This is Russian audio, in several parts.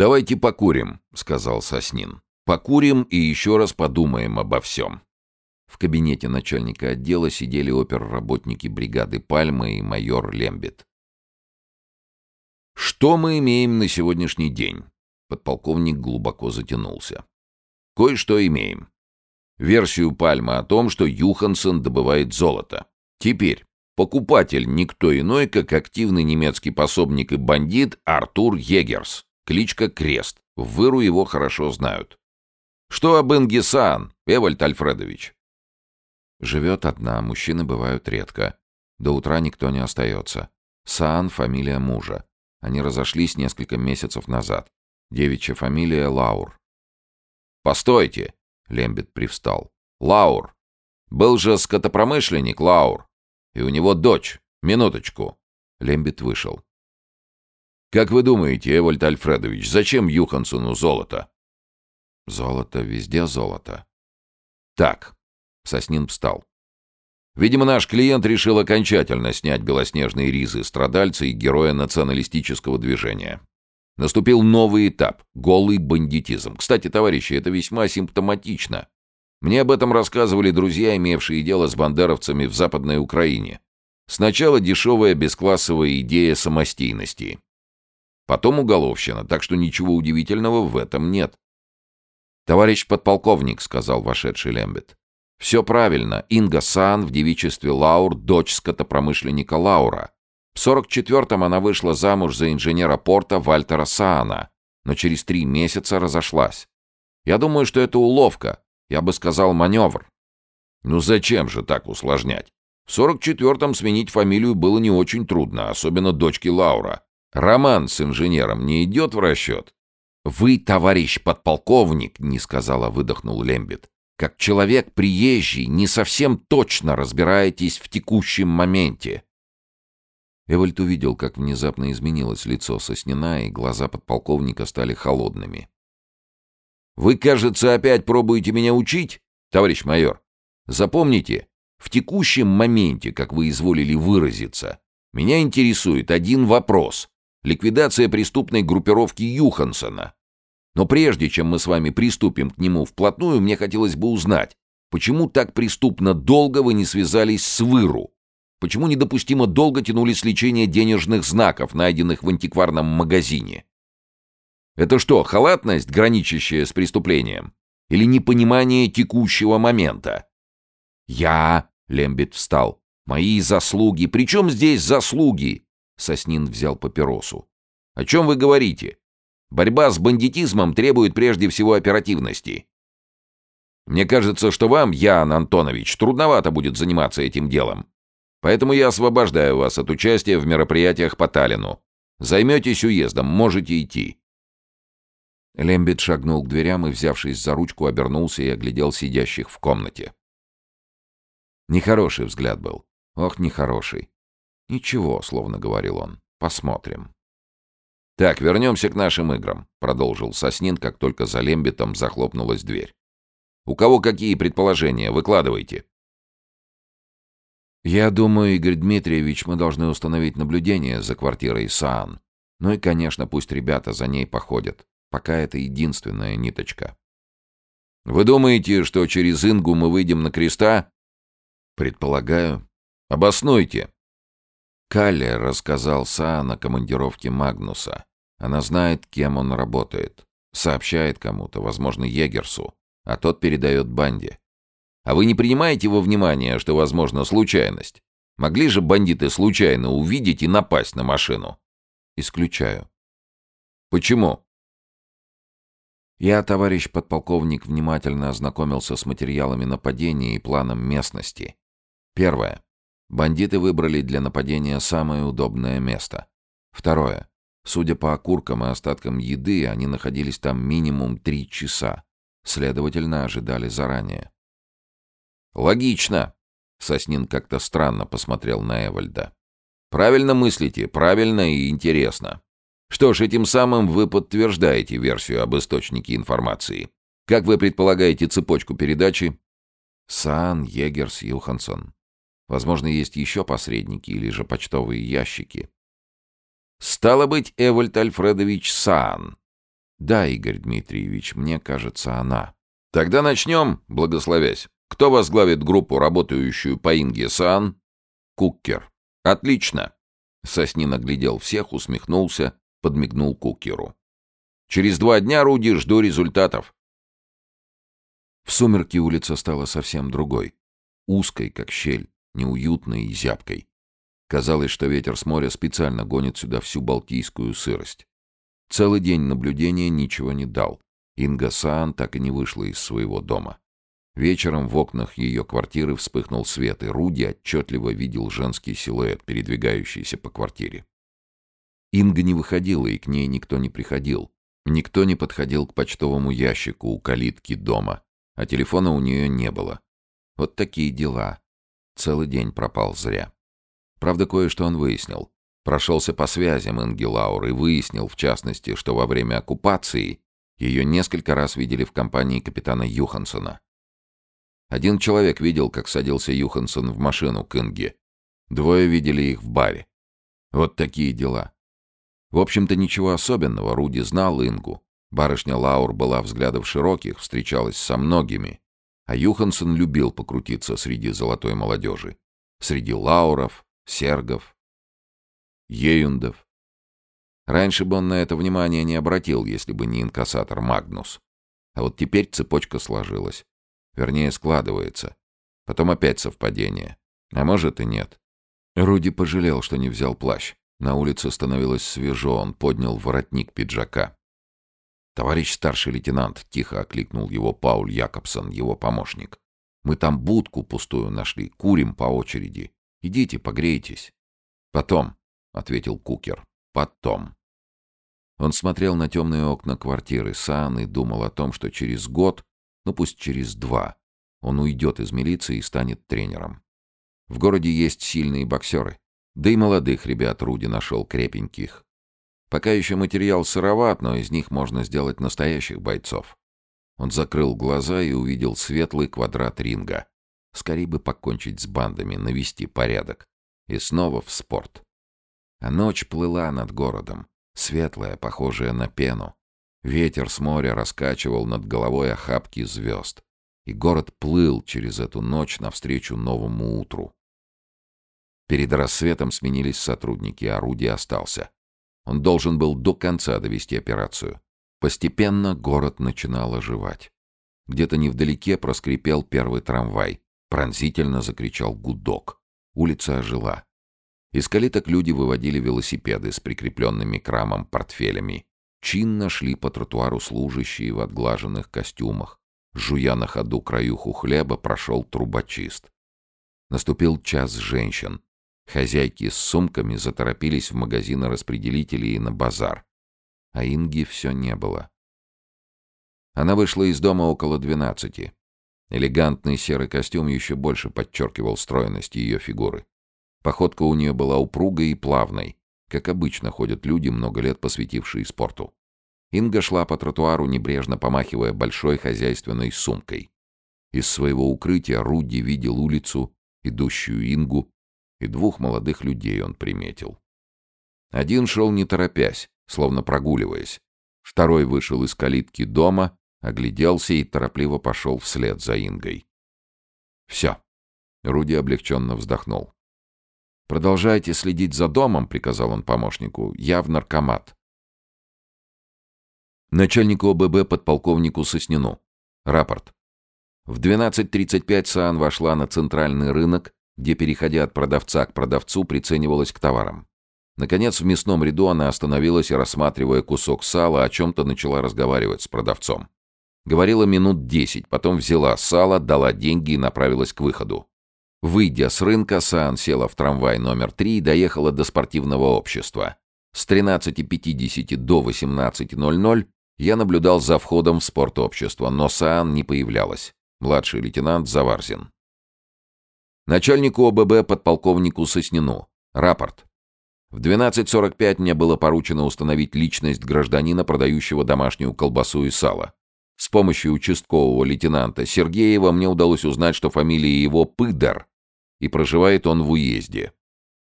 «Давайте покурим», — сказал Соснин. «Покурим и еще раз подумаем обо всем». В кабинете начальника отдела сидели оперработники бригады «Пальма» и майор Лембит. «Что мы имеем на сегодняшний день?» Подполковник глубоко затянулся. «Кое-что имеем. Версию Пальма о том, что Юхансон добывает золото. Теперь покупатель никто иной, как активный немецкий пособник и бандит Артур Егерс, кличка Крест. В Выру его хорошо знают. Что об Ингисан, Эвальд Альфредович?» Живет одна, мужчины бывают редко. До утра никто не остается. Саан — фамилия мужа. Они разошлись несколько месяцев назад. Девичья фамилия Лаур. «Постойте!» — Лембет привстал. «Лаур! Был же скотопромышленник Лаур. И у него дочь. Минуточку!» Лембет вышел. «Как вы думаете, Эвальд Альфредович, зачем Юхансону золото?» «Золото, везде золото». «Так, Соснин встал. Видимо, наш клиент решил окончательно снять белоснежные ризы страдальца и героя националистического движения. Наступил новый этап — голый бандитизм. Кстати, товарищи, это весьма симптоматично. Мне об этом рассказывали друзья, имевшие дело с бандеровцами в Западной Украине. Сначала дешевая бесклассовая идея самостийности. Потом уголовщина, так что ничего удивительного в этом нет. «Товарищ подполковник», — сказал вошедший Лембет, все правильно. Инга Сан в девичестве Лаур, дочь скотопромышленника Лаура. В 44-м она вышла замуж за инженера порта Вальтера Саана, но через три месяца разошлась. Я думаю, что это уловка. Я бы сказал, маневр. Ну зачем же так усложнять? В 44-м сменить фамилию было не очень трудно, особенно дочке Лаура. Роман с инженером не идет в расчет? «Вы, товарищ подполковник», — не сказала, выдохнул Лембит как человек приезжий, не совсем точно разбираетесь в текущем моменте. Эвальд увидел, как внезапно изменилось лицо Соснина, и глаза подполковника стали холодными. «Вы, кажется, опять пробуете меня учить, товарищ майор. Запомните, в текущем моменте, как вы изволили выразиться, меня интересует один вопрос — ликвидация преступной группировки Юхансона. Но прежде чем мы с вами приступим к нему вплотную, мне хотелось бы узнать, почему так преступно долго вы не связались с Выру? Почему недопустимо долго тянулись лечение денежных знаков, найденных в антикварном магазине? Это что, халатность, граничащая с преступлением? Или непонимание текущего момента? Я, Лембит встал, мои заслуги. При чем здесь заслуги? Соснин взял папиросу. О чем вы говорите? Борьба с бандитизмом требует прежде всего оперативности. Мне кажется, что вам, Ян Антонович, трудновато будет заниматься этим делом. Поэтому я освобождаю вас от участия в мероприятиях по Таллину. Займетесь уездом, можете идти». Лембит шагнул к дверям и, взявшись за ручку, обернулся и оглядел сидящих в комнате. Нехороший взгляд был. Ох, нехороший. «Ничего», — словно говорил он, — «посмотрим». «Так, вернемся к нашим играм», — продолжил Соснин, как только за лембитом захлопнулась дверь. «У кого какие предположения? Выкладывайте». «Я думаю, Игорь Дмитриевич, мы должны установить наблюдение за квартирой Саан. Ну и, конечно, пусть ребята за ней походят. Пока это единственная ниточка». «Вы думаете, что через Ингу мы выйдем на креста?» «Предполагаю». «Обоснуйте». Калле рассказал Саан о командировке Магнуса. Она знает, кем он работает. Сообщает кому-то, возможно, Егерсу, а тот передает банде. А вы не принимаете во внимание, что, возможно, случайность? Могли же бандиты случайно увидеть и напасть на машину? Исключаю. Почему? Я, товарищ подполковник, внимательно ознакомился с материалами нападения и планом местности. Первое. Бандиты выбрали для нападения самое удобное место. Второе. Судя по окуркам и остаткам еды, они находились там минимум три часа. Следовательно, ожидали заранее. «Логично!» — Соснин как-то странно посмотрел на Эвальда. «Правильно мыслите, правильно и интересно. Что ж, этим самым вы подтверждаете версию об источнике информации. Как вы предполагаете цепочку передачи?» «Сан, Егерс, Юхансон. Возможно, есть еще посредники или же почтовые ящики. Стало быть, Эвальд Альфредович Сан. Да, Игорь Дмитриевич, мне кажется, она. Тогда начнем, благословясь. Кто возглавит группу, работающую по Инге-сан? Куккер. Отлично. Соснин оглядел всех, усмехнулся, подмигнул Куккеру. Через два дня, Руди, жду результатов. В сумерки улица стала совсем другой. Узкой, как щель, неуютной и зябкой. Казалось, что ветер с моря специально гонит сюда всю балтийскую сырость. Целый день наблюдения ничего не дал. Инга Саан так и не вышла из своего дома. Вечером в окнах ее квартиры вспыхнул свет, и Руди отчетливо видел женский силуэт, передвигающийся по квартире. Инга не выходила, и к ней никто не приходил. Никто не подходил к почтовому ящику у калитки дома, а телефона у нее не было. Вот такие дела. Целый день пропал зря. Правда, кое-что он выяснил. Прошелся по связям Инги Лаур и выяснил, в частности, что во время оккупации ее несколько раз видели в компании капитана Юхансона. Один человек видел, как садился Юхансон в машину к Инге. Двое видели их в баре. Вот такие дела. В общем-то, ничего особенного. Руди знал Ингу. Барышня Лаур была взглядов широких, встречалась со многими. А Юхансон любил покрутиться среди золотой молодежи. Среди Лауров, Сергов, Еюндов. Раньше бы он на это внимание не обратил, если бы не инкассатор Магнус. А вот теперь цепочка сложилась. Вернее, складывается. Потом опять совпадение. А может и нет. Руди пожалел, что не взял плащ. На улице становилось свежо, он поднял воротник пиджака. «Товарищ старший лейтенант», — тихо окликнул его Пауль Якобсон, его помощник. «Мы там будку пустую нашли, курим по очереди. Идите, погрейтесь». «Потом», — ответил Кукер, — «потом». Он смотрел на темные окна квартиры Сан и думал о том, что через год, ну пусть через два, он уйдет из милиции и станет тренером. В городе есть сильные боксеры. Да и молодых ребят Руди нашел крепеньких. Пока еще материал сыроват, но из них можно сделать настоящих бойцов. Он закрыл глаза и увидел светлый квадрат ринга. Скорее бы покончить с бандами, навести порядок. И снова в спорт. А ночь плыла над городом, светлая, похожая на пену. Ветер с моря раскачивал над головой охапки звезд. И город плыл через эту ночь навстречу новому утру. Перед рассветом сменились сотрудники, Руди остался. Он должен был до конца довести операцию. Постепенно город начинал оживать. Где-то невдалеке проскрипел первый трамвай. Пронзительно закричал гудок. Улица ожила. Из калиток люди выводили велосипеды с прикрепленными к рамам портфелями. Чинно шли по тротуару служащие в отглаженных костюмах. Жуя на ходу краюху хлеба, прошел трубочист. Наступил час женщин. Хозяйки с сумками заторопились в магазины распределителей и на базар. А Инги все не было. Она вышла из дома около двенадцати. Элегантный серый костюм еще больше подчеркивал стройность ее фигуры. Походка у нее была упругой и плавной, как обычно ходят люди, много лет посвятившие спорту. Инга шла по тротуару, небрежно помахивая большой хозяйственной сумкой. Из своего укрытия Руди видел улицу, идущую Ингу, и двух молодых людей он приметил. Один шел не торопясь, словно прогуливаясь. Второй вышел из калитки дома, огляделся и торопливо пошел вслед за Ингой. «Все». Руди облегченно вздохнул. «Продолжайте следить за домом», — приказал он помощнику. «Я в наркомат». Начальнику ОББ подполковнику Соснину. Рапорт. В 12.35 Саан вошла на центральный рынок где, переходя от продавца к продавцу, приценивалась к товарам. Наконец, в мясном ряду она остановилась и, рассматривая кусок сала, о чем-то начала разговаривать с продавцом. Говорила минут десять, потом взяла сало, дала деньги и направилась к выходу. Выйдя с рынка, Саан села в трамвай номер три и доехала до спортивного общества. С 13.50 до 18.00 я наблюдал за входом в спортобщество, но Саан не появлялась. Младший лейтенант Заварзин. Начальнику ОББ подполковнику Соснину. Рапорт. В 12.45 мне было поручено установить личность гражданина, продающего домашнюю колбасу и сало. С помощью участкового лейтенанта Сергеева мне удалось узнать, что фамилия его Пыдер, и проживает он в уезде.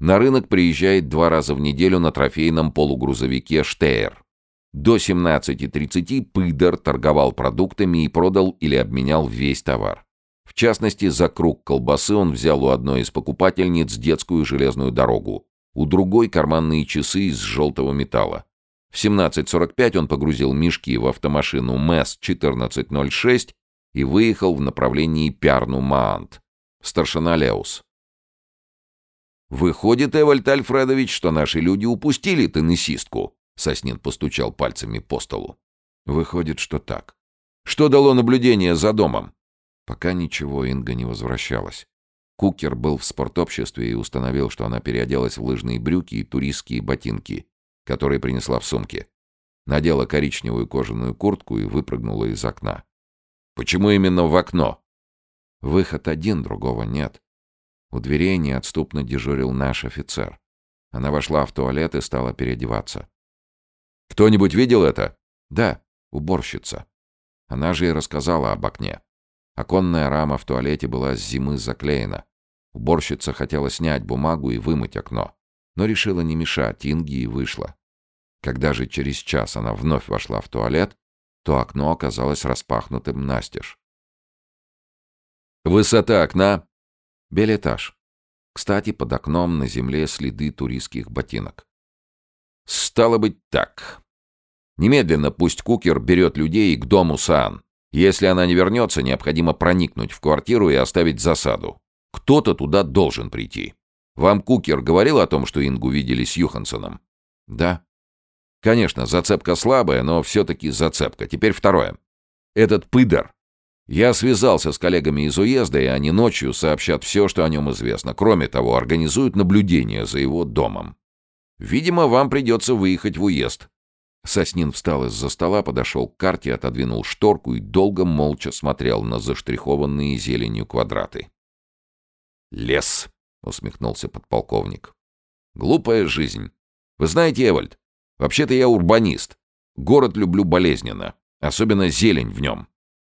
На рынок приезжает два раза в неделю на трофейном полугрузовике «Штейр». До 17.30 Пыдер торговал продуктами и продал или обменял весь товар. В частности, за круг колбасы он взял у одной из покупательниц детскую железную дорогу, у другой карманные часы из желтого металла. В 17.45 он погрузил мешки в автомашину МЭС-1406 и выехал в направлении Пярну-Маант. Старшина Леус. «Выходит, Эвальд Альфредович, что наши люди упустили теннисистку», Соснин постучал пальцами по столу. «Выходит, что так. Что дало наблюдение за домом?» Пока ничего, Инга не возвращалась. Кукер был в спортобществе и установил, что она переоделась в лыжные брюки и туристские ботинки, которые принесла в сумке. Надела коричневую кожаную куртку и выпрыгнула из окна. «Почему именно в окно?» «Выход один, другого нет. У дверей неотступно дежурил наш офицер. Она вошла в туалет и стала переодеваться. «Кто-нибудь видел это?» «Да, уборщица. Она же и рассказала об окне. Оконная рама в туалете была с зимы заклеена. Уборщица хотела снять бумагу и вымыть окно, но решила не мешать Инге и вышла. Когда же через час она вновь вошла в туалет, то окно оказалось распахнутым настежь. «Высота окна?» «Белетаж. Кстати, под окном на земле следы туристских ботинок». «Стало быть так. Немедленно пусть Кукер берет людей к дому Саан. Если она не вернется, необходимо проникнуть в квартиру и оставить засаду. Кто-то туда должен прийти. Вам Кукер говорил о том, что Ингу видели с Юхансоном? Да. Конечно, зацепка слабая, но все-таки зацепка. Теперь второе. Этот пыдер. Я связался с коллегами из уезда, и они ночью сообщат все, что о нем известно. Кроме того, организуют наблюдение за его домом. Видимо, вам придется выехать в уезд. Соснин встал из-за стола, подошел к карте, отодвинул шторку и долго молча смотрел на заштрихованные зеленью квадраты. «Лес», — усмехнулся подполковник. «Глупая жизнь. Вы знаете, Эвальд, вообще-то я урбанист. Город люблю болезненно, особенно зелень в нем.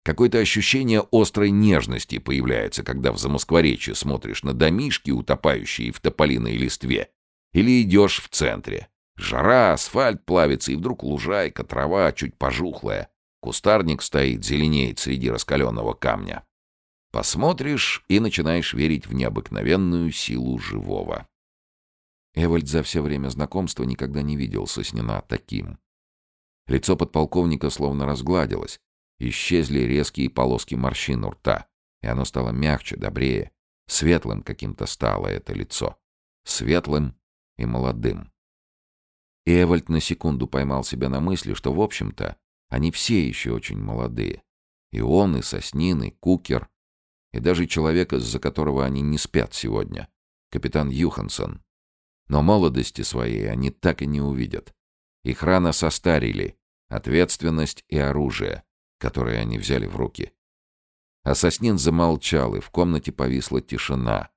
Какое-то ощущение острой нежности появляется, когда в Замоскворечье смотришь на домишки, утопающие в тополиной листве, или идешь в центре. Жара, асфальт плавится, и вдруг лужайка, трава чуть пожухлая. Кустарник стоит, зеленеет среди раскаленного камня. Посмотришь и начинаешь верить в необыкновенную силу живого. Эвальд за все время знакомства никогда не видел Соснина таким. Лицо подполковника словно разгладилось. Исчезли резкие полоски морщин у рта, и оно стало мягче, добрее. Светлым каким-то стало это лицо. Светлым и молодым. И Эвальд на секунду поймал себя на мысли, что, в общем-то, они все еще очень молодые. И он, и Соснин, и Кукер, и даже человек, из-за которого они не спят сегодня, капитан Юхансон. Но молодости своей они так и не увидят. Их рано состарили ответственность и оружие, которые они взяли в руки. А Соснин замолчал, и в комнате повисла тишина.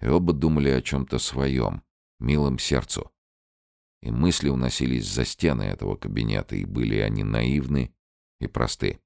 И оба думали о чем-то своем, милом сердцу и мысли уносились за стены этого кабинета, и были они наивны и просты.